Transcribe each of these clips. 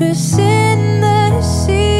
Waters in the sea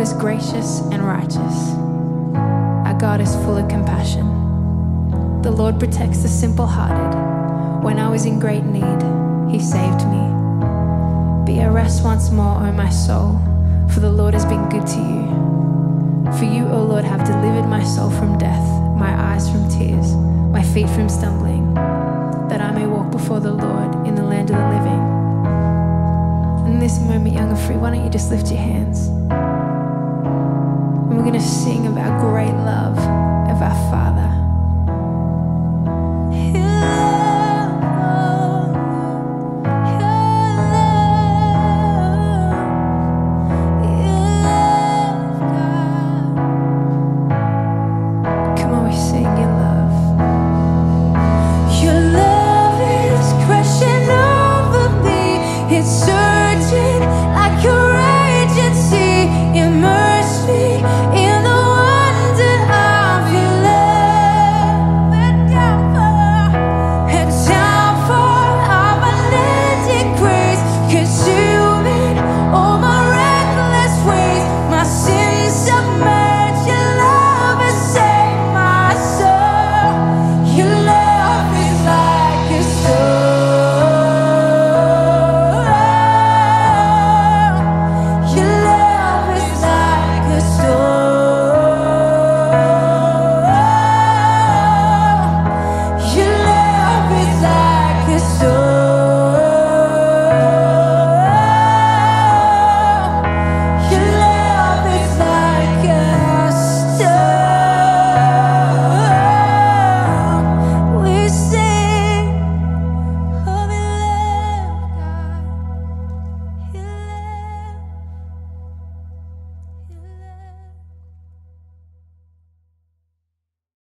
Lord is gracious and righteous. Our God is full of compassion. The Lord protects the simple hearted. When I was in great need, He saved me. Be at rest once more, O my soul, for the Lord has been good to you. For you, O Lord, have delivered my soul from death, my eyes from tears, my feet from stumbling, that I may walk before the Lord in the land of the living. In this moment, young and free, why don't you just lift your hands? we're going to sing about great love of our Father.